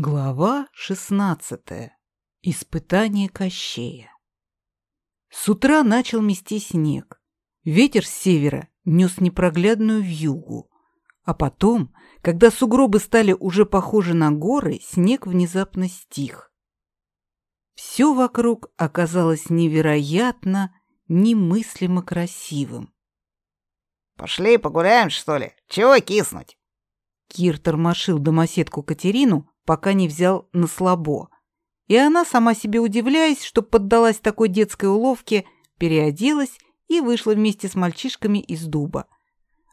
Глава шестнадцатая. Испытание Кощея. С утра начал мести снег. Ветер с севера нес непроглядную вьюгу. А потом, когда сугробы стали уже похожи на горы, снег внезапно стих. Все вокруг оказалось невероятно, немыслимо красивым. «Пошли погуляем, что ли? Чего киснуть?» Кир тормошил домоседку Катерину, пока не взял на слабо. И она, сама себе удивляясь, что поддалась такой детской уловке, переоделась и вышла вместе с мальчишками из дуба.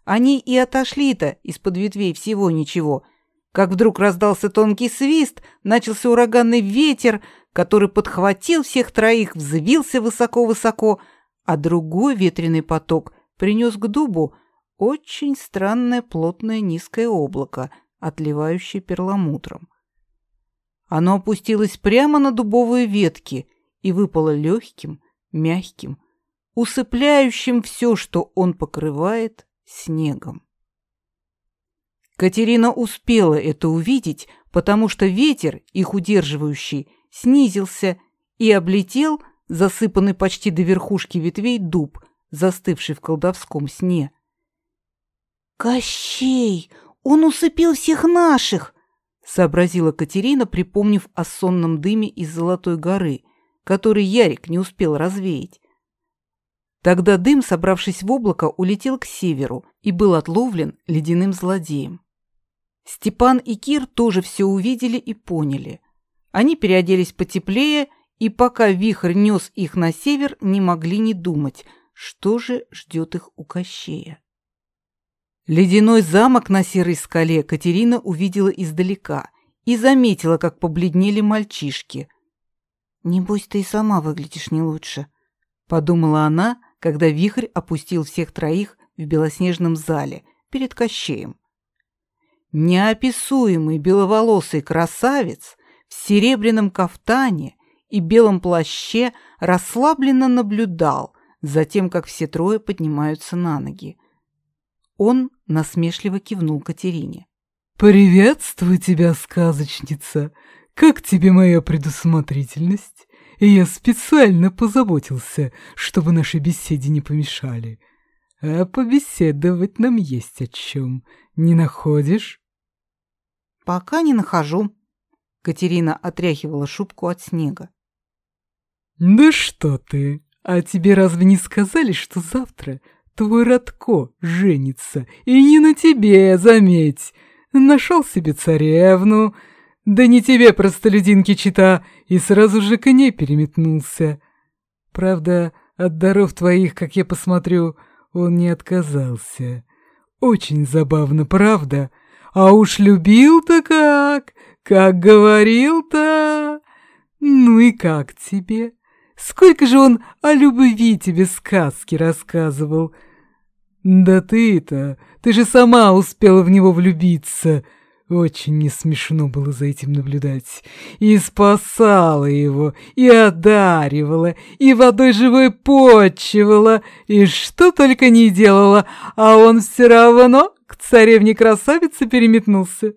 Они и отошли-то из-под ветвей всего ничего, как вдруг раздался тонкий свист, начался ураганный ветер, который подхватил всех троих, взвился высоко-высоко, а другой ветреный поток принес к дубу очень странное плотное низкое облако, отливающее перламутром. Оно опустилось прямо на дубовые ветки и выпало легким, мягким, усыпляющим все, что он покрывает, снегом. Катерина успела это увидеть, потому что ветер, их удерживающий, снизился и облетел засыпанный почти до верхушки ветвей дуб, застывший в колдовском сне. «Кощей! Он усыпил всех наших!» Сообразила Катерина, припомнив о сонном дыме из Золотой горы, который Ярик не успел развеять. Тогда дым, собравшись в облако, улетел к северу и был отловлен ледяным злодеем. Степан и Кир тоже все увидели и поняли. Они переоделись потеплее, и пока вихрь нес их на север, не могли не думать, что же ждет их у Кощея. Ледяной замок на серой скале Катерина увидела издалека и заметила, как побледнели мальчишки. «Небось, ты и сама выглядишь не лучше», — подумала она, когда вихрь опустил всех троих в белоснежном зале перед Кощеем. Неописуемый беловолосый красавец в серебряном кафтане и белом плаще расслабленно наблюдал за тем, как все трое поднимаются на ноги. Он насмешливо кивнул Катерине. «Приветствую тебя, сказочница! Как тебе моя предусмотрительность? Я специально позаботился, чтобы нашей беседе не помешали. А побеседовать нам есть о чем. Не находишь?» «Пока не нахожу». Катерина отряхивала шубку от снега. «Да что ты! А тебе разве не сказали, что завтра твой Радко женится, и не на тебе, заметь. Нашел себе царевну, да не тебе, простолюдинки чита, и сразу же к ней переметнулся. Правда, от даров твоих, как я посмотрю, он не отказался. Очень забавно, правда? А уж любил-то как, как говорил-то. Ну и как тебе? Сколько же он о любви тебе сказки рассказывал. Да ты-то, ты же сама успела в него влюбиться. Очень не смешно было за этим наблюдать. И спасала его, и одаривала, и водой живой почивала, и что только не делала, а он все равно к царевне-красавице переметнулся.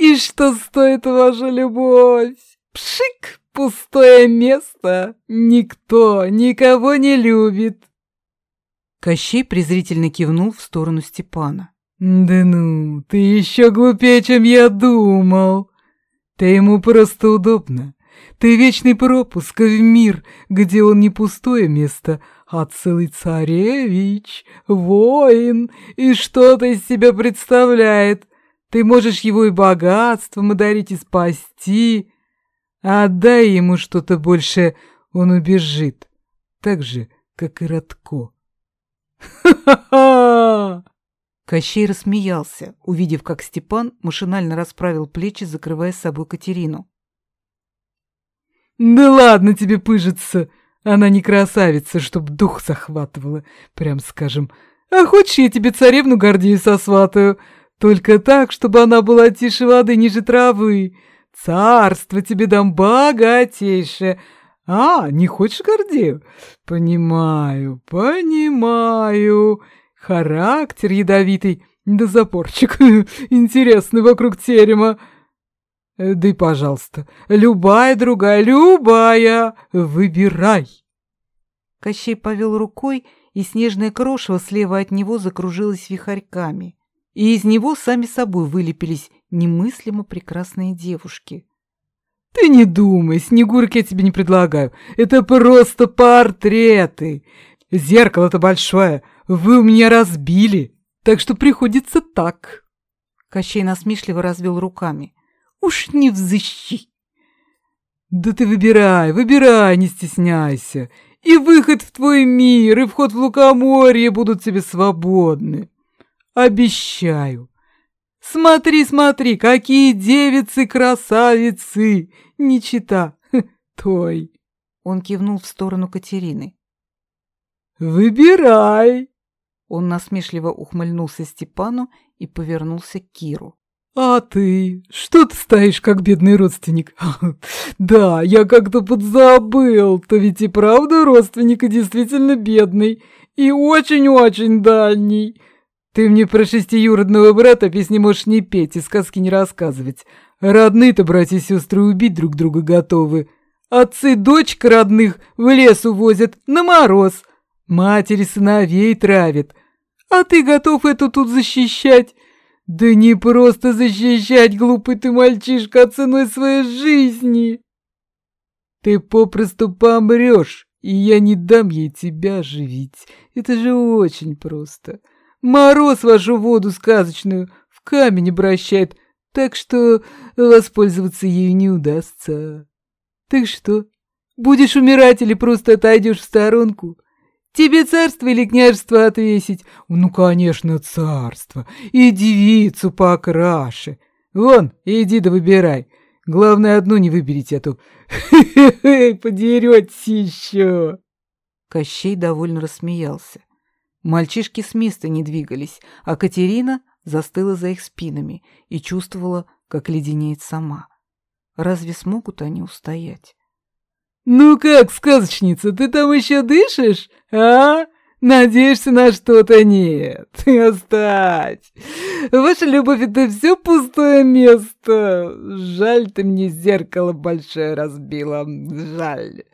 И что стоит ваша любовь? Пшик! Пустое место. Никто никого не любит. Кощей презрительно кивнул в сторону Степана. «Да ну, ты еще глупее, чем я думал. Ты ему просто удобно. Ты вечный пропуск в мир, где он не пустое место, а целый царевич, воин, и что-то из себя представляет. Ты можешь его и богатством одарить, и спасти. Отдай ему что-то больше, он убежит. Так же, как и Радко. «Ха-ха-ха!» Кощей рассмеялся, увидев, как Степан машинально расправил плечи, закрывая с собой Катерину. «Да ладно тебе пыжиться! Она не красавица, чтоб дух захватывала, прям скажем. А хочешь, я тебе царевну Гордею сосватаю? Только так, чтобы она была тише воды, ниже травы. Царство тебе дам богатейшее. А, не хочешь Гордею? Понимаю, понимаю. Характер ядовитый, да запорчик интересный вокруг терема. Э, да и, пожалуйста, любая другая, любая, выбирай. Кощей повел рукой, и снежное крошево слева от него закружилось вихарьками, и из него сами собой вылепились немыслимо прекрасные девушки. Ты не думай, Снегурки я тебе не предлагаю. Это просто портреты. Зеркало-то большое, вы у меня разбили, так что приходится так. Кощей насмешливо развел руками. Уж не взыщи. Да ты выбирай, выбирай, не стесняйся. И выход в твой мир, и вход в лукоморье будут тебе свободны. Обещаю. Смотри, смотри, какие девицы-красавицы! Не чита той. Он кивнул в сторону Катерины. Выбирай. Он насмешливо ухмыльнулся Степану и повернулся к Киру. «А ты? Что ты стоишь, как бедный родственник?» «Да, я как-то подзабыл. Ты ведь и правда родственник и действительно бедный. И очень-очень дальний. Ты мне про шестиюродного брата песни можешь не петь и сказки не рассказывать. Родные-то братья и сестры убить друг друга готовы. Отцы дочек родных в лес увозят на мороз. Матери сыновей травят. А ты готов эту тут защищать? Да не просто защищать, глупый ты мальчишка, а ценой своей жизни. Ты попросту помрешь, и я не дам ей тебя оживить. Это же очень просто. Мороз вашу воду сказочную в камень обращает, так что воспользоваться ею не удастся. Так что, будешь умирать или просто отойдешь в сторонку? Тебе царство или княжество отвесить? Ну, конечно, царство. И девицу покраше. Вон, иди да выбирай. Главное, одну не выберите, а то подеретесь еще. Кощей довольно рассмеялся. Мальчишки с места не двигались, а Катерина застыла за их спинами и чувствовала, как леденеет сама. Разве смогут они устоять? «Ну как, сказочница, ты там еще дышишь, а? Надеешься на что-то? Нет, оставь. Ваша любовь — это все пустое место. Жаль, ты мне зеркало большое разбила, жаль.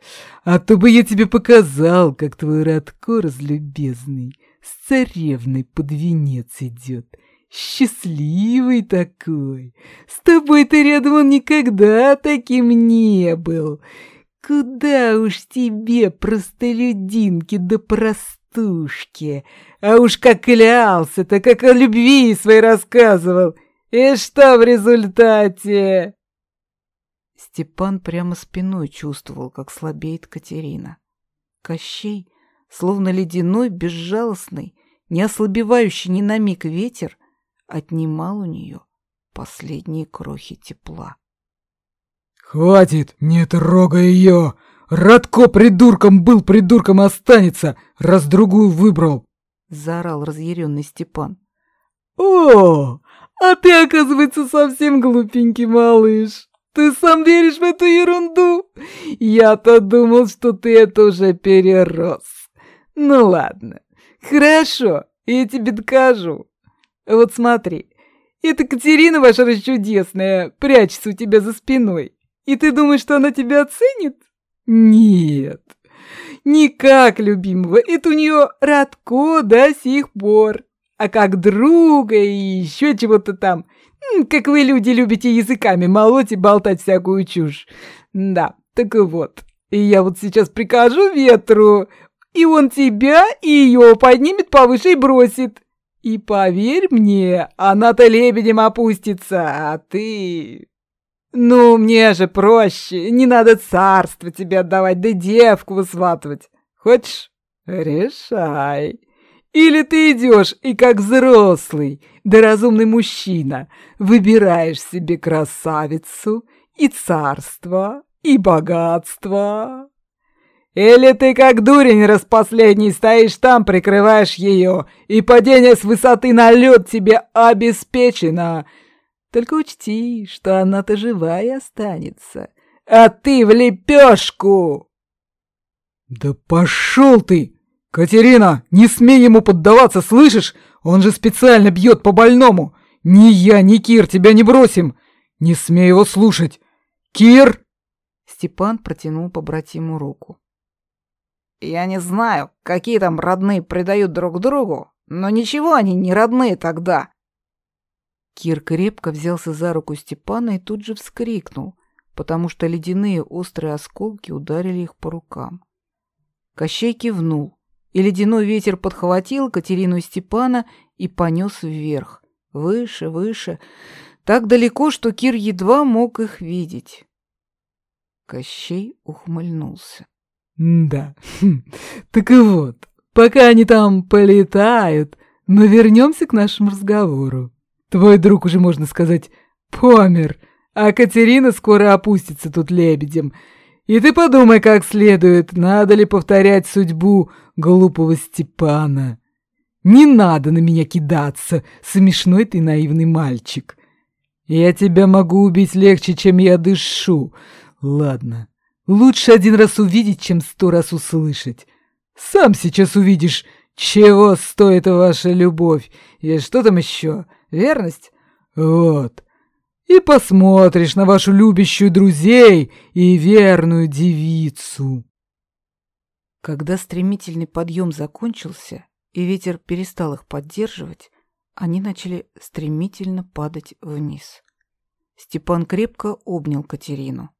А то бы я тебе показал, как твой Радко разлюбезный с царевной под венец идет. Счастливый такой. С тобой-то рядом он никогда таким не был. Куда уж тебе, простолюдинки да простушки? А уж как клялся-то, как о любви своей рассказывал. И что в результате? Степан прямо спиной чувствовал, как слабеет Катерина. Кощей, словно ледяной, безжалостный, не ослабевающий ни на миг ветер, отнимал у нее последние крохи тепла. «Хватит, не трогай ее! Радко придурком был, придурком останется, раз другую выбрал!» — заорал разъяренный Степан. «О, а ты, оказывается, совсем глупенький малыш. Ты сам веришь в эту ерунду? Я-то думал, что ты это уже перерос. Ну ладно, хорошо, я тебе докажу. Вот смотри, эта Катерина ваша расчудесная прячется у тебя за спиной. И ты думаешь, что она тебя оценит? Нет, никак, любимого. Это у нее Радко до сих пор. А как друга и еще чего-то там. Как вы, люди, любите языками молоть и болтать всякую чушь. Да, так и вот. И я вот сейчас прикажу ветру, и он тебя и ее поднимет повыше и бросит. И поверь мне, она-то лебедем опустится, а ты... «Ну, мне же проще, не надо царство тебе отдавать, да девку высватывать. Хочешь? Решай. Или ты идешь и как взрослый, да разумный мужчина, выбираешь себе красавицу и царство, и богатство. Или ты как дурень распоследний стоишь там, прикрываешь ее, и падение с высоты на лед тебе обеспечено, только учти, что она-то живая останется, а ты в лепешку!» «Да пошел ты! Катерина, не смей ему поддаваться, слышишь? Он же специально бьет по больному! Ни я, ни Кир тебя не бросим! Не смей его слушать! Кир!» Степан протянул побратиму руку. «Я не знаю, какие там родные предают друг другу, но ничего они не родные тогда!» Кир крепко взялся за руку Степана и тут же вскрикнул, потому что ледяные острые осколки ударили их по рукам. Кощей кивнул, и ледяной ветер подхватил Катерину и Степана и понес вверх, выше, выше, так далеко, что Кир едва мог их видеть. Кощей ухмыльнулся. «Да, так и вот, пока они там полетают, мы вернемся к нашему разговору. Твой друг уже, можно сказать, помер, а Катерина скоро опустится тут лебедем. И ты подумай как следует, надо ли повторять судьбу глупого Степана. Не надо на меня кидаться, смешной ты наивный мальчик. Я тебя могу убить легче, чем я дышу. Ладно, лучше один раз увидеть, чем сто раз услышать. Сам сейчас увидишь, чего стоит ваша любовь. И что там еще? Верность? Вот. И посмотришь на вашу любящую друзей и верную девицу. Когда стремительный подъем закончился, и ветер перестал их поддерживать, они начали стремительно падать вниз. Степан крепко обнял Катерину.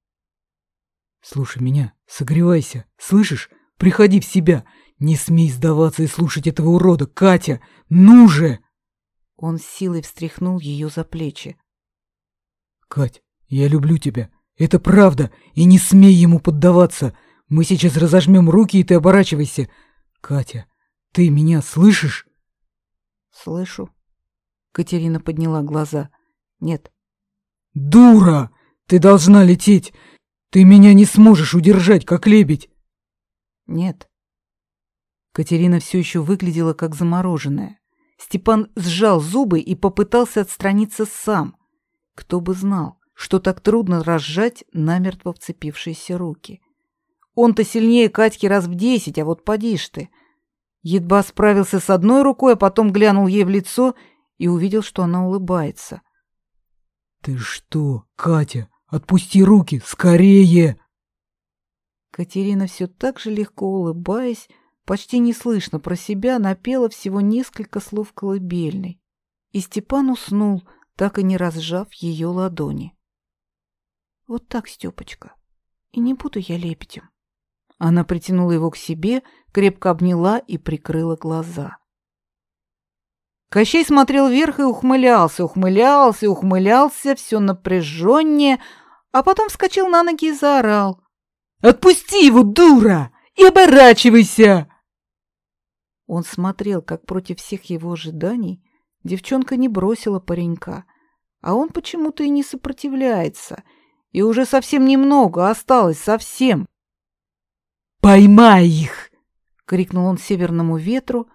«Слушай меня, согревайся, слышишь? Приходи в себя, не смей сдаваться и слушать этого урода, Катя, ну же!» Он с силой встряхнул ее за плечи. «Кать, я люблю тебя, это правда, и не смей ему поддаваться. Мы сейчас разожмем руки, и ты оборачивайся. Катя, ты меня слышишь?» «Слышу», Катерина подняла глаза. Нет. Дура! Ты должна лететь. Ты меня не сможешь удержать, как лебедь. Нет. Катерина все еще выглядела как замороженная. Степан сжал зубы и попытался отстраниться сам. Кто бы знал, что так трудно разжать намертво вцепившиеся руки. Он-то сильнее Катьки раз в десять, а вот поди ж ты. Едва справился с одной рукой, а потом глянул ей в лицо и увидел, что она улыбается. «Ты что, Катя? Отпусти руки, скорее!» Катерина все так же легко улыбаясь, почти неслышно про себя напела всего несколько слов колыбельной. И Степан уснул, так и не разжав ее ладони. «Вот так, Степочка, и не буду я лебедем». Она притянула его к себе, крепко обняла и прикрыла глаза. Кощей смотрел вверх и ухмылялся, ухмылялся, ухмылялся, все напряженнее, а потом вскочил на ноги и заорал. «Отпусти его, дура! И оборачивайся!» Он смотрел, как против всех его ожиданий девчонка не бросила паренька, а он почему-то и не сопротивляется, и уже совсем немного осталось, совсем. «Поймай их!» — крикнул он северному ветру,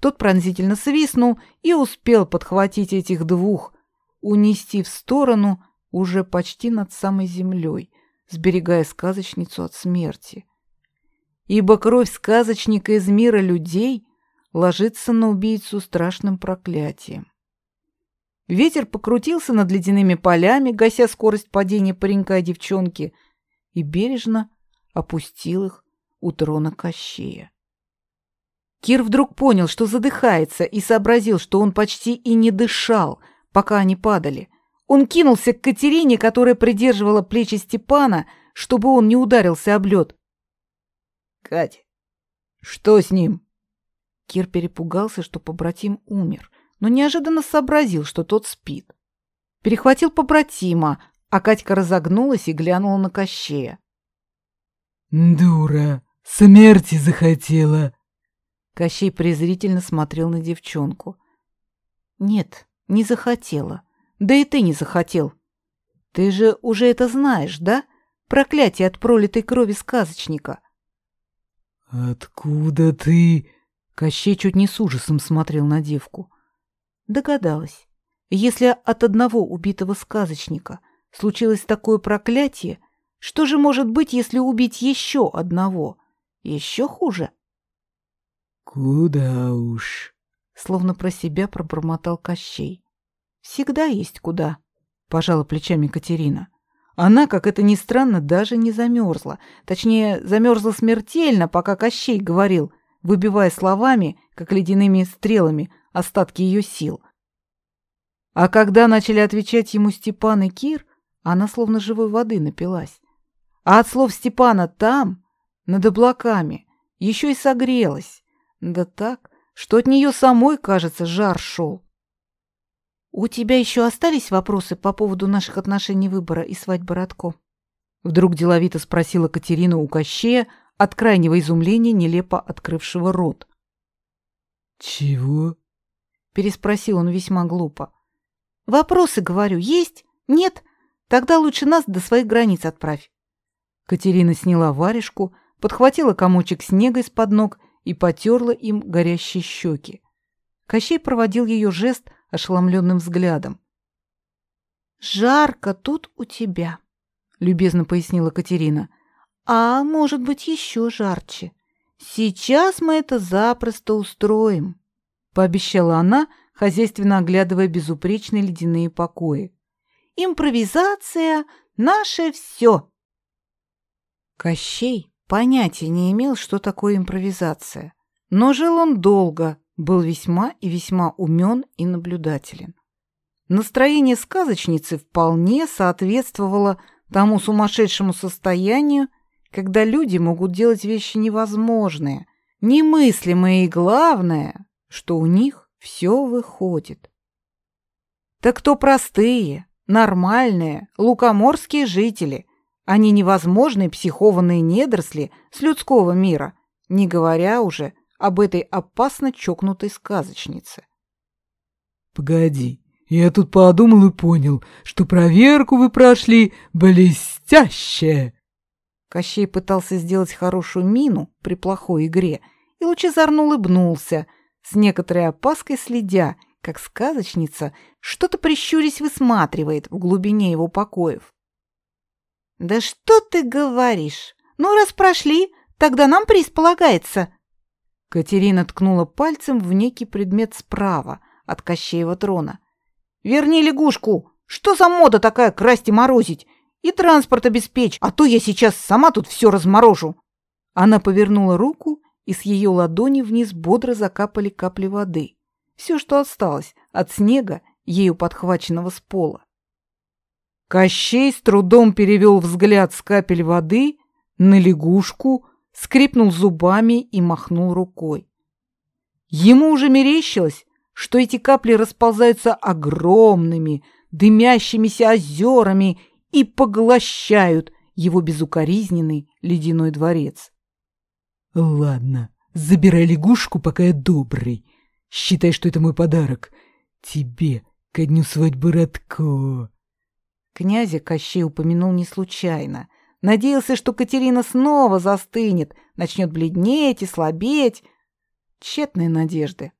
тот пронзительно свистнул и успел подхватить этих двух, унести в сторону уже почти над самой землей, сберегая сказочницу от смерти. Ибо кровь сказочника из мира людей ложится на убийцу страшным проклятием. Ветер покрутился над ледяными полями, гася скорость падения паренька и девчонки, и бережно опустил их у трона Кощея. Кир вдруг понял, что задыхается, и сообразил, что он почти и не дышал, пока они падали. Он кинулся к Катерине, которая придерживала плечи Степана, чтобы он не ударился об лед. «Кать, что с ним?» Кир перепугался, что побратим умер, но неожиданно сообразил, что тот спит. Перехватил побратима, а Катька разогнулась и глянула на Кощея. «Дура, смерти захотела!» Кощей презрительно смотрел на девчонку. «Нет, не захотела. Да и ты не захотел. Ты же уже это знаешь, да? Проклятие от пролитой крови сказочника». «Откуда ты?» Кощей чуть не с ужасом смотрел на девку. Догадалась. Если от одного убитого сказочника случилось такое проклятие, что же может быть, если убить еще одного? Еще хуже. «Куда уж?» Словно про себя пробормотал Кощей. «Всегда есть куда», пожала плечами Катерина. Она, как это ни странно, даже не замерзла. Точнее, замерзла смертельно, пока Кощей говорил, выбивая словами, как ледяными стрелами, остатки ее сил. А когда начали отвечать ему Степан и Кир, она словно живой воды напилась. А от слов Степана «там», над облаками, еще и согрелась. Да так, что от нее самой, кажется, жар шел. «У тебя еще остались вопросы по поводу наших отношений выбора и свадьбы Радко?» Вдруг деловито спросила Катерина у Кощея, от крайнего изумления нелепо открывшего рот. «Чего?» — переспросил он весьма глупо. «Вопросы, говорю, есть? Нет? Тогда лучше нас до своих границ отправь». Катерина сняла варежку, подхватила комочек снега из-под ног и потерла им горящие щеки. Кощей проводил ее жест ошеломленным взглядом. «Жарко тут у тебя», — любезно пояснила Катерина. «А может быть, еще жарче. Сейчас мы это запросто устроим», — пообещала она, хозяйственно оглядывая безупречные ледяные покои. «Импровизация — наше все!» Кощей понятия не имел, что такое импровизация. Но жил он долго, был весьма и весьма умен и наблюдателен. Настроение сказочницы вполне соответствовало тому сумасшедшему состоянию, когда люди могут делать вещи невозможные, немыслимые и главное, что у них все выходит. Так кто простые, нормальные, лукоморские жители, они невозможные психованные недоросли с людского мира, не говоря уже об этой опасно чокнутой сказочнице. «Погоди, я тут подумал и понял, что проверку вы прошли блестяще!» Кощей пытался сделать хорошую мину при плохой игре и лучезарно улыбнулся, с некоторой опаской следя, как сказочница что-то прищурясь высматривает в глубине его покоев. «Да что ты говоришь? Ну, раз прошли, тогда нам приз полагается!» Катерина ткнула пальцем в некий предмет справа от Кощеева трона. «Верни лягушку! Что за мода такая красть и морозить? И транспорт обеспечь, а то я сейчас сама тут все разморожу!» Она повернула руку, и с ее ладони вниз бодро закапали капли воды. Все, что осталось от снега, ею подхваченного с пола. Кощей с трудом перевел взгляд с капель воды на лягушку, скрипнул зубами и махнул рукой. Ему уже мерещилось, что эти капли расползаются огромными, дымящимися озерами и поглощают его безукоризненный ледяной дворец. «Ладно, забирай лягушку, пока я добрый. Считай, что это мой подарок. Тебе, ко дню свадьбы Радко». Князя Кощей упомянул не случайно. Надеялся, что Катерина снова застынет, начнет бледнеть и слабеть. Тщетные надежды.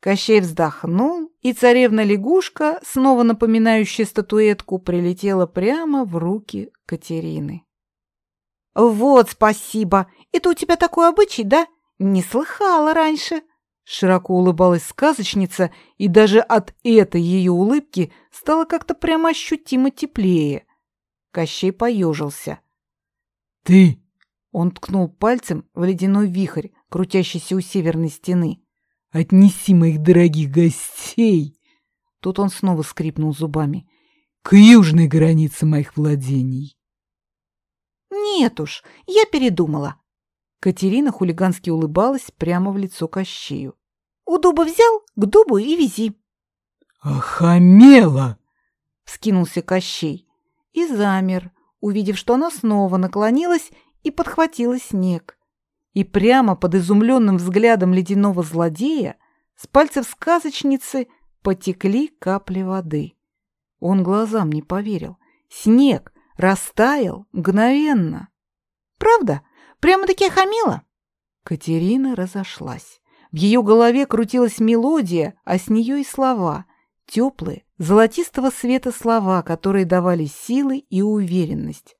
Кощей вздохнул, и царевна-лягушка, снова напоминающая статуэтку, прилетела прямо в руки Катерины. «Вот спасибо! Это у тебя такой обычай, да? Не слыхала раньше!» Широко улыбалась сказочница, и даже от этой ее улыбки стало как-то прямо ощутимо теплее. Кощей поежился. «Ты!» Он ткнул пальцем в ледяной вихрь, крутящийся у северной стены. «Отнеси моих дорогих гостей!» Тут он снова скрипнул зубами. «К южной границе моих владений!» «Нет уж, я передумала!» Катерина хулигански улыбалась прямо в лицо Кощею. У дуба взял, к дубу и вези. «Охамела!» — вскинулся Кощей и замер, увидев, что она снова наклонилась и подхватила снег. И прямо под изумленным взглядом ледяного злодея с пальцев сказочницы потекли капли воды. Он глазам не поверил. Снег растаял мгновенно. «Правда? Прямо-таки охамела?» Катерина разошлась. В ее голове крутилась мелодия, а с нее и слова. Теплые, золотистого света слова, которые давали силы и уверенность.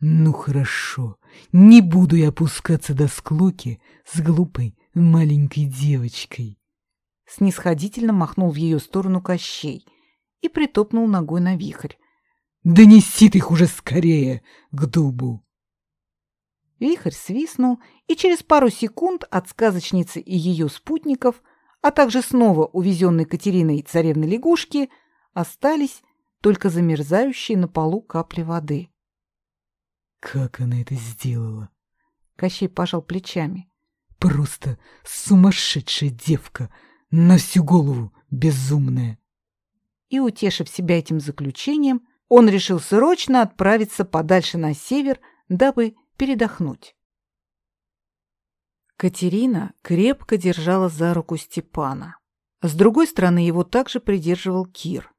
«Ну хорошо, не буду я опускаться до склоки с глупой маленькой девочкой». Снисходительно махнул в ее сторону Кощей. и притопнул ногой на вихрь. «Донеси ты их уже скорее к дубу!» Вихрь свистнул, и через пару секунд от сказочницы и ее спутников, а также снова увезенной Катериной царевны лягушки, остались только замерзающие на полу капли воды. «Как она это сделала?» Кощей пожал плечами. «Просто сумасшедшая девка, на всю голову безумная!» И, утешив себя этим заключением, он решил срочно отправиться подальше на север, дабы передохнуть. Катерина крепко держала за руку Степана. С другой стороны его также придерживал Кир.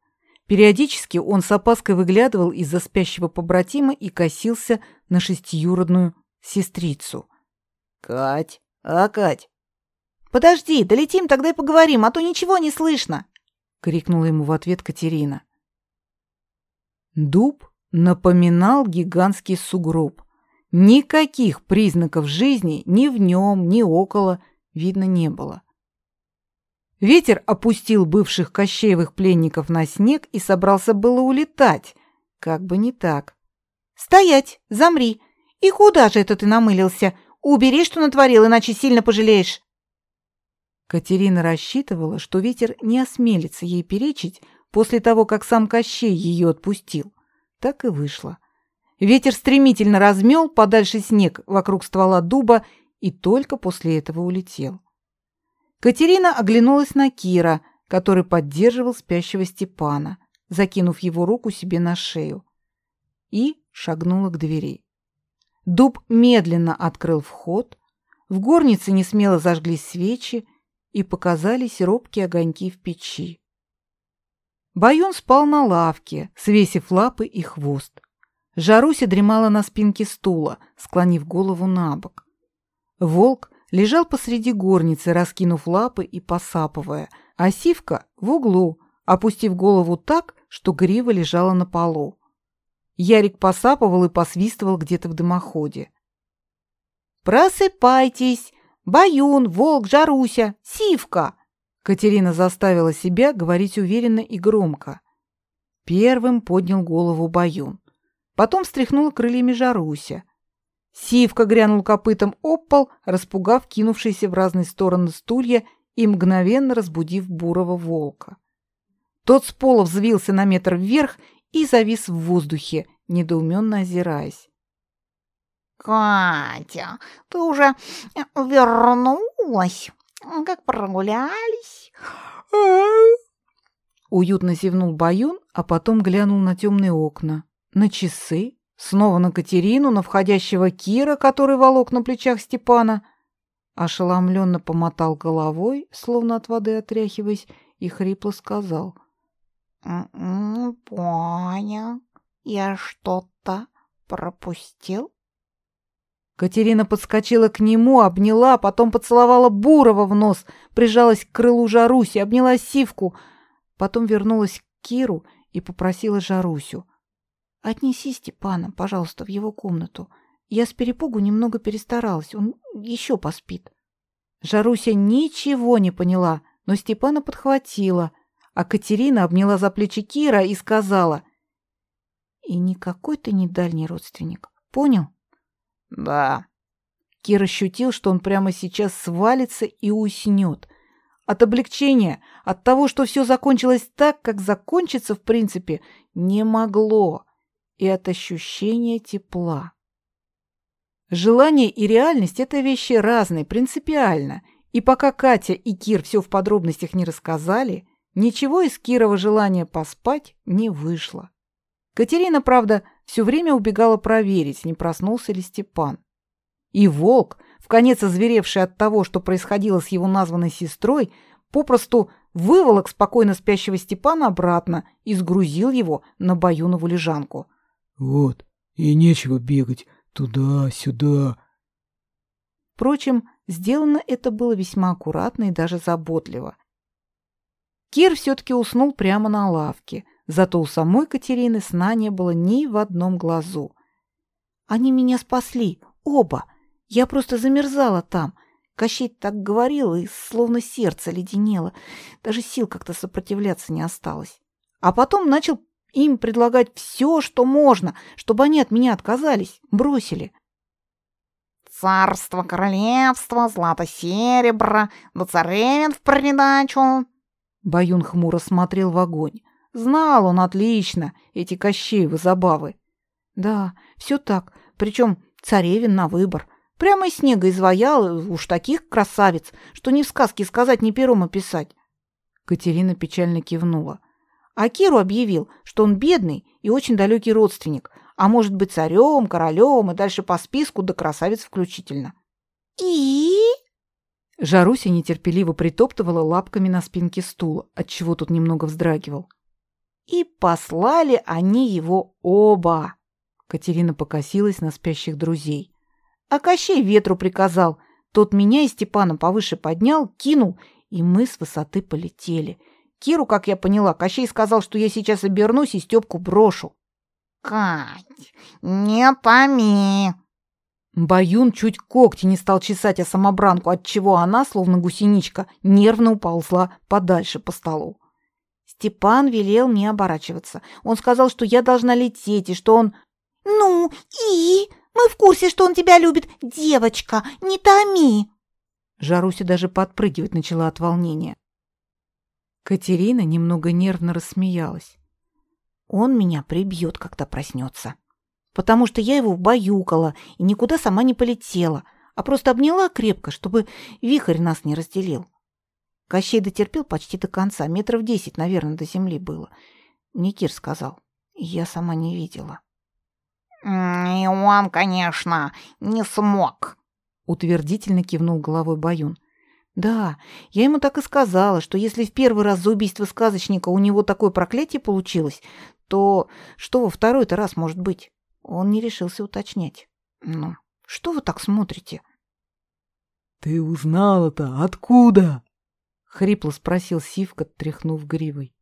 Периодически он с опаской выглядывал из-за спящего побратима и косился на шестиюродную сестрицу. «Кать, а, Кать?» «Подожди, долетим, тогда и поговорим, а то ничего не слышно!» — крикнула ему в ответ Катерина. Дуб напоминал гигантский сугроб. Никаких признаков жизни ни в нем, ни около видно не было. Ветер опустил бывших Кощеевых пленников на снег и собрался было улетать. Как бы не так. «Стоять! Замри! И куда же это ты намылился? Убери, что натворил, иначе сильно пожалеешь!» Катерина рассчитывала, что ветер не осмелится ей перечить после того, как сам Кощей ее отпустил. Так и вышло. Ветер стремительно размел подальше снег вокруг ствола дуба и только после этого улетел. Катерина оглянулась на Кира, который поддерживал спящего Степана, закинув его руку себе на шею, и шагнула к двери. Дуб медленно открыл вход, в горнице несмело зажглись свечи и показались робкие огоньки в печи. Баюн спал на лавке, свесив лапы и хвост. Жаруся дремала на спинке стула, склонив голову на бок. Волк лежал посреди горницы, раскинув лапы и посапывая, а Сивка в углу, опустив голову так, что грива лежала на полу. Ярик посапывал и посвистывал где-то в дымоходе. «Просыпайтесь! Баюн, Волк, Жаруся, Сивка!» Катерина заставила себя говорить уверенно и громко. Первым поднял голову Баюн. Потом встряхнула крыльями Жаруся. Сивка грянул копытом об пол, распугав кинувшиеся в разные стороны стулья и мгновенно разбудив бурого волка. Тот с пола взвился на метр вверх и завис в воздухе, недоуменно озираясь. «Катя, ты уже вернулась? Как прогулялись?» Уютно зевнул Баюн, а потом глянул на темные окна на часы, снова на Катерину, на входящего Кира, который волок на плечах Степана. Ошеломленно помотал головой, словно от воды отряхиваясь, и хрипло сказал. «Не понял. Я что-то пропустил?» Катерина подскочила к нему, обняла, потом поцеловала Бурова в нос, прижалась к крылу Жаруси, обняла Сивку, потом вернулась к Киру и попросила Жарусю. Отнеси Степана, пожалуйста, в его комнату. Я с перепугу немного перестаралась, он еще поспит. Жаруся ничего не поняла, но Степана подхватила, а Катерина обняла за плечи Кира и сказала: "И никакой ты не дальний родственник. Понял?" Да. Кир ощутил, что он прямо сейчас свалится и уснет. От облегчения, от того, что все закончилось так, как закончиться в принципе не могло и от ощущения тепла. Желание и реальность – это вещи разные, принципиально. И пока Катя и Кир все в подробностях не рассказали, ничего из Кирова желания поспать не вышло. Катерина, правда, все время убегала проверить, не проснулся ли Степан. И волк, в конец озверевший от того, что происходило с его названной сестрой, попросту выволок спокойно спящего Степана обратно и сгрузил его на баюнову лежанку – вот, и нечего бегать туда-сюда. Впрочем, сделано это было весьма аккуратно и даже заботливо. Кир все-таки уснул прямо на лавке, зато у самой Катерины сна не было ни в одном глазу. «Они меня спасли, оба! Я просто замерзала там!» Кощей так говорил, и словно сердце леденело. Даже сил как-то сопротивляться не осталось. А потом начал им предлагать все, что можно, чтобы они от меня отказались, бросили. Царство, королевство, злато-серебро, да царевин в придачу. Баюн хмуро смотрел в огонь. Знал он отлично эти Кощеевы забавы. Да, все так, причем царевин на выбор. Прямо из снега изваял уж таких красавиц, что ни в сказке сказать, ни пером описать. Катерина печально кивнула. А Киру объявил, что он бедный и очень далекий родственник, а может быть царем, королем и дальше по списку до красавиц включительно. И? Жаруся нетерпеливо притоптывала лапками на спинке стула, отчего тут немного вздрагивал. И послали они его оба. Катерина покосилась на спящих друзей. А Кощей ветру приказал. Тот меня и Степана повыше поднял, кинул, и мы с высоты полетели. Киру, как я поняла, Кощей сказал, что я сейчас обернусь и Степку брошу. Кать, не томи. Баюн чуть когти не стал чесать о самобранку, отчего она, словно гусеничка, нервно уползла подальше по столу. Степан велел мне оборачиваться. Он сказал, что я должна лететь, и что он... «Ну и? Мы в курсе, что он тебя любит, девочка, не томи!» Жаруся даже подпрыгивать начала от волнения. Катерина немного нервно рассмеялась. Он меня прибьет, когда проснется. Потому что я его баюкала и никуда сама не полетела, а просто обняла крепко, чтобы вихрь нас не разделил. Кощей дотерпел почти до конца, метров десять, наверное, до земли было. Мне Кир сказал. Я сама не видела. «И он, конечно, не смог», — утвердительно кивнул головой Баюн. Да, я ему так и сказала, что если в первый раз за убийство сказочника у него такое проклятие получилось, то что во второй-то раз может быть? Он не решился уточнять. Ну, что вы так смотрите? Ты узнала-то откуда? Хрипло спросил Сивка, тряхнув гривой.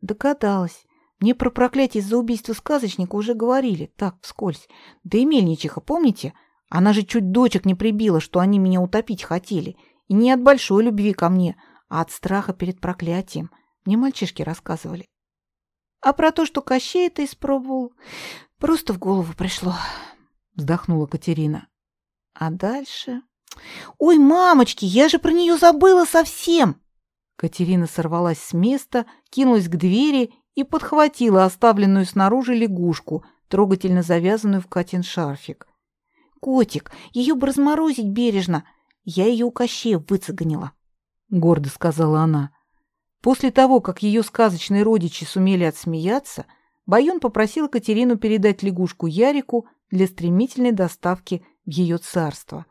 Догадалась. Мне про проклятие из-за убийства сказочника уже говорили, так, вскользь. Да и Мельничиха, помните? Она же чуть дочек не прибила, что они меня утопить хотели. И не от большой любви ко мне, а от страха перед проклятием. Мне мальчишки рассказывали. А про то, что Кощей это испробовал, просто в голову пришло. Вздохнула Катерина. А дальше... Ой, мамочки, я же про нее забыла совсем! Катерина сорвалась с места, кинулась к двери и подхватила оставленную снаружи лягушку, трогательно завязанную в Катин шарфик. «Котик, ее бы разморозить бережно, я ее у Кощея выцеганила, — гордо сказала она. После того, как ее сказочные родичи сумели отсмеяться, Баюн попросил Катерину передать лягушку Ярику для стремительной доставки в ее царство.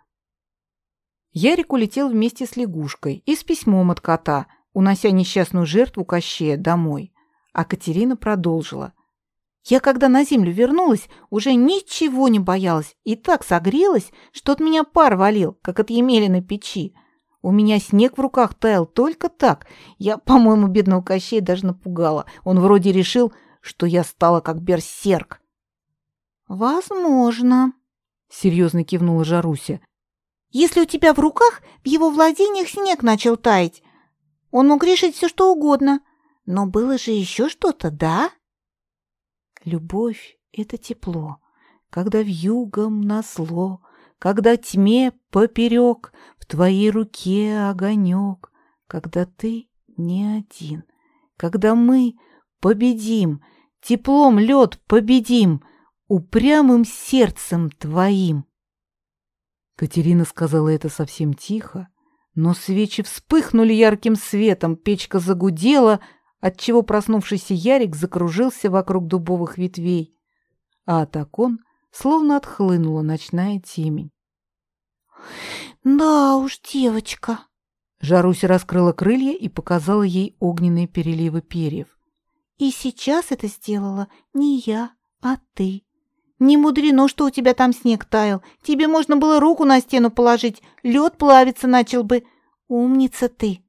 Ярик улетел вместе с лягушкой и с письмом от кота, унося несчастную жертву Кощея домой. А Катерина продолжила. Я, когда на землю вернулась, уже ничего не боялась и так согрелась, что от меня пар валил, как от Емелиной печи. У меня снег в руках таял только так. Я, по-моему, бедного Кощея даже напугала. Он вроде решил, что я стала как берсерк. «Возможно», — серьезно кивнула Жаруся. «Если у тебя в руках в его владениях снег начал таять, он мог решить все, что угодно. Но было же еще что-то, да?» Любовь — это тепло, когда в югом назло, когда тьме поперек, в твоей руке огонек, когда ты не один, когда мы победим, теплом лед победим, упрямым сердцем твоим. Катерина сказала это совсем тихо, но свечи вспыхнули ярким светом, печка загудела, отчего проснувшийся Ярик закружился вокруг дубовых ветвей, а от окон словно отхлынула ночная темень. «Да уж, девочка!» Жаруся раскрыла крылья и показала ей огненные переливы перьев. «И сейчас это сделала не я, а ты. Не мудрено, что у тебя там снег таял. Тебе можно было руку на стену положить, лед плавиться начал бы. Умница ты!»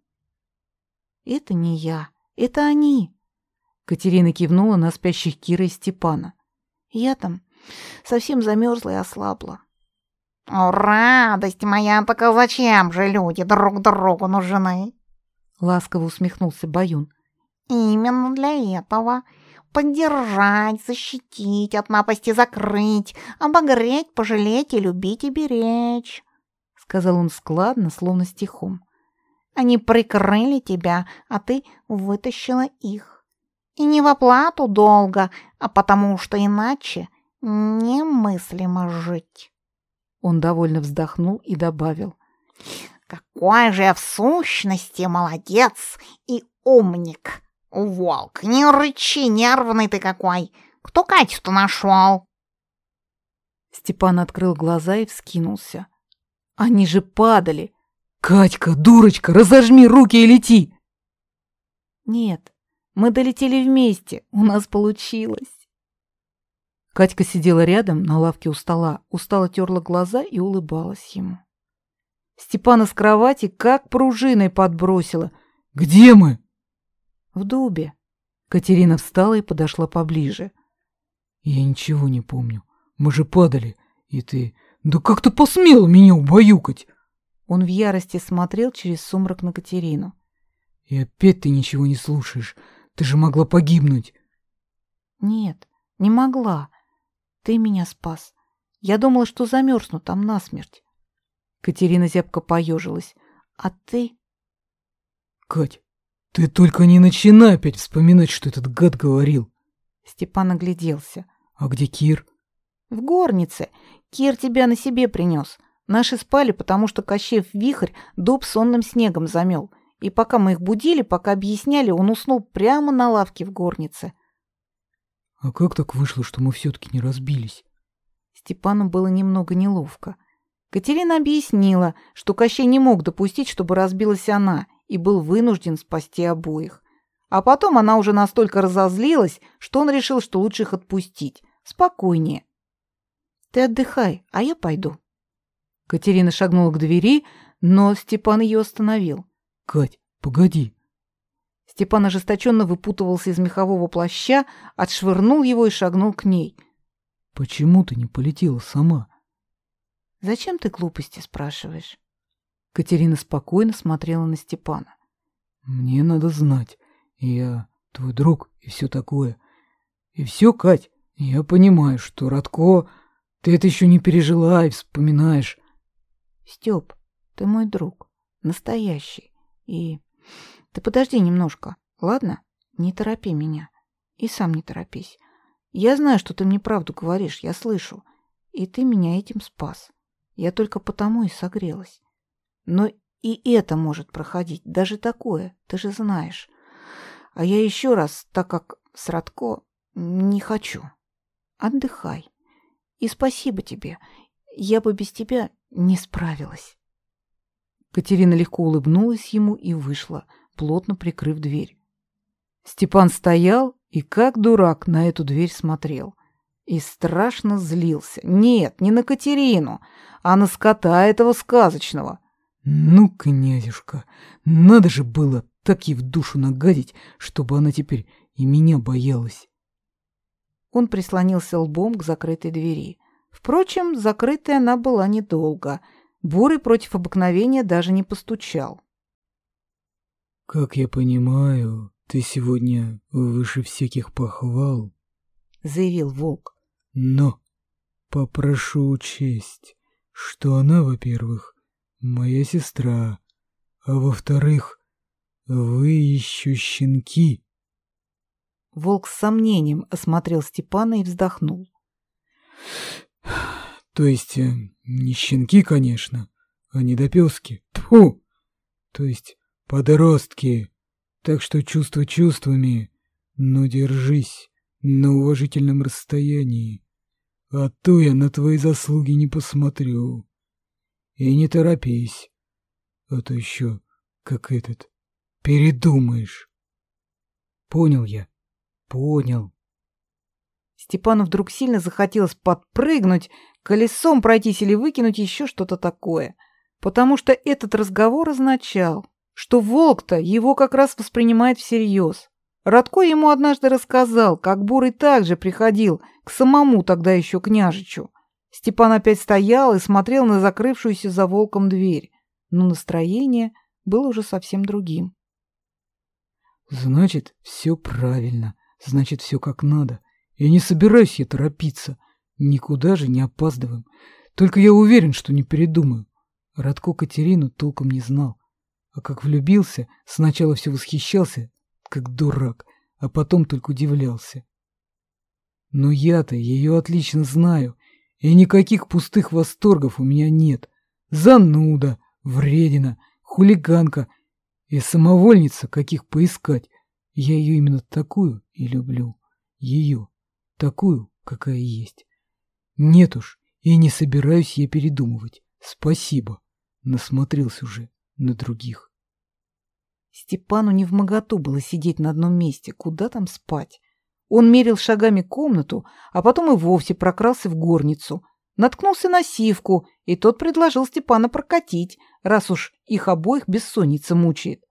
«Это не я», это они. Катерина кивнула на спящих Кира и Степана. Я там совсем замерзла и ослабла. О, радость моя, так а зачем же люди друг другу нужны? Ласково усмехнулся Баюн. именно для этого. Поддержать, защитить, от напасти закрыть, обогреть, пожалеть и любить и беречь», — сказал он складно, словно стихом. «Они прикрыли тебя, а ты вытащила их. И не в оплату долга, а потому что иначе немыслимо жить». Он довольно вздохнул и добавил. «Какой же я в сущности молодец и умник! Волк, не рычи, нервный ты какой! Кто Катю-то нашел?» Степан открыл глаза и вскинулся. Они же падали. «Катька, дурочка, разожми руки и лети!» «Нет, мы долетели вместе, у нас получилось». Катька сидела рядом на лавке у стола, устало терла глаза и улыбалась ему. Степана с кровати как пружиной подбросила. «Где мы?» «В дубе». Катерина встала и подошла поближе. «Я ничего не помню. Мы же падали, и ты... Да как ты посмела меня убаюкать?» Он в ярости смотрел через сумрак на Катерину. «И опять ты ничего не слушаешь. Ты же могла погибнуть». «Нет, не могла. Ты меня спас. Я думала, что замерзну там насмерть. Катерина зябко поежилась. А ты? Кать, ты только не начинай опять вспоминать, что этот гад говорил. Степан огляделся. А где Кир? В горнице. Кир тебя на себе принес. Наши спали, потому что Кощеев вихрь дуб сонным снегом замел. И пока мы их будили, пока объясняли, он уснул прямо на лавке в горнице. А как так вышло, что мы все-таки не разбились? Степану было немного неловко. Катерина объяснила, что Кощей не мог допустить, чтобы разбилась она, и был вынужден спасти обоих. А потом она уже настолько разозлилась, что он решил, что лучше их отпустить. Спокойнее. «Ты отдыхай, а я пойду». Катерина шагнула к двери, но Степан ее остановил. «Кать, погоди, Степан ожесточенно выпутывался из мехового плаща, отшвырнул его и шагнул к ней. «Почему ты не полетела сама?» «Зачем ты глупости спрашиваешь?» Катерина спокойно смотрела на Степана. «Мне надо знать. Я твой друг и все такое. И все, Кать, я понимаю, что Радко... Ты это еще не пережила и вспоминаешь». «Степ, ты мой друг. Настоящий. И ты подожди немножко, ладно? Не торопи меня. И сам не торопись. Я знаю, что ты мне правду говоришь, я слышу. И ты меня этим спас. Я только потому и согрелась. Но и это может проходить, даже такое, ты же знаешь. А я еще раз, так как с не хочу. Отдыхай. И спасибо тебе. Я бы без тебя не справилась. Катерина легко улыбнулась ему и вышла, плотно прикрыв дверь. Степан стоял и как дурак на эту дверь смотрел. И страшно злился. Нет, не на Катерину, а на скота этого сказочного. Ну, князюшка, надо же было так ей в душу нагадить, чтобы она теперь и меня боялась. Он прислонился лбом к закрытой двери. Впрочем, закрытой она была недолго. Бурый против обыкновения даже не постучал. «Как я понимаю, ты сегодня выше всяких похвал», — заявил волк. «Но попрошу учесть, что она, во-первых, моя сестра, а во-вторых, вы еще щенки». Волк с сомнением осмотрел Степана и вздохнул. «То есть э, не щенки, конечно, а недопески. Тьфу! То есть Подростки, так что чувства чувствами, но держись на уважительном расстоянии, а то я на твои заслуги не посмотрю. И не торопись, а то еще, как этот, передумаешь. Понял я, понял. Степану вдруг сильно захотелось подпрыгнуть, колесом пройтись или выкинуть еще что-то такое, потому что этот разговор означал, что волк-то его как раз воспринимает всерьез. Радко ему однажды рассказал, как Бурый также приходил к самому тогда еще княжичу. Степан опять стоял и смотрел на закрывшуюся за волком дверь, но настроение было уже совсем другим. Значит, все правильно. Значит, все как надо. Я не собираюсь я торопиться. Никуда же не опаздываем. Только я уверен, что не передумаю. Радко Катерину толком не знал. А как влюбился, сначала все восхищался, как дурак, а потом только удивлялся. Но я-то ее отлично знаю, и никаких пустых восторгов у меня нет. Зануда, вредина, хулиганка и самовольница, каких поискать. Я ее именно такую и люблю. Ее, такую, какая есть. Нет уж, и не собираюсь я передумывать. Спасибо. Насмотрелся уже на других. Степану не в моготу было сидеть на одном месте. Куда там спать? Он мерил шагами комнату, а потом и вовсе прокрался в горницу. Наткнулся на сивку, и тот предложил Степана прокатить, раз уж их обоих бессонница мучает.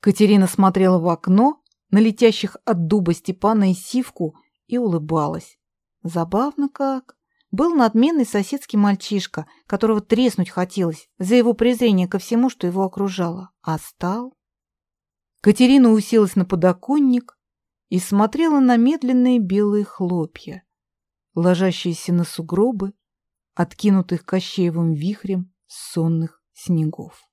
Катерина смотрела в окно на летящих от дуба Степана и сивку и улыбалась. Забавно как. Был надменный соседский мальчишка, которого треснуть хотелось за его презрение ко всему, что его окружало. А стал... Катерина уселась на подоконник и смотрела на медленные белые хлопья, ложащиеся на сугробы, откинутых кощеевым вихрем сонных снегов.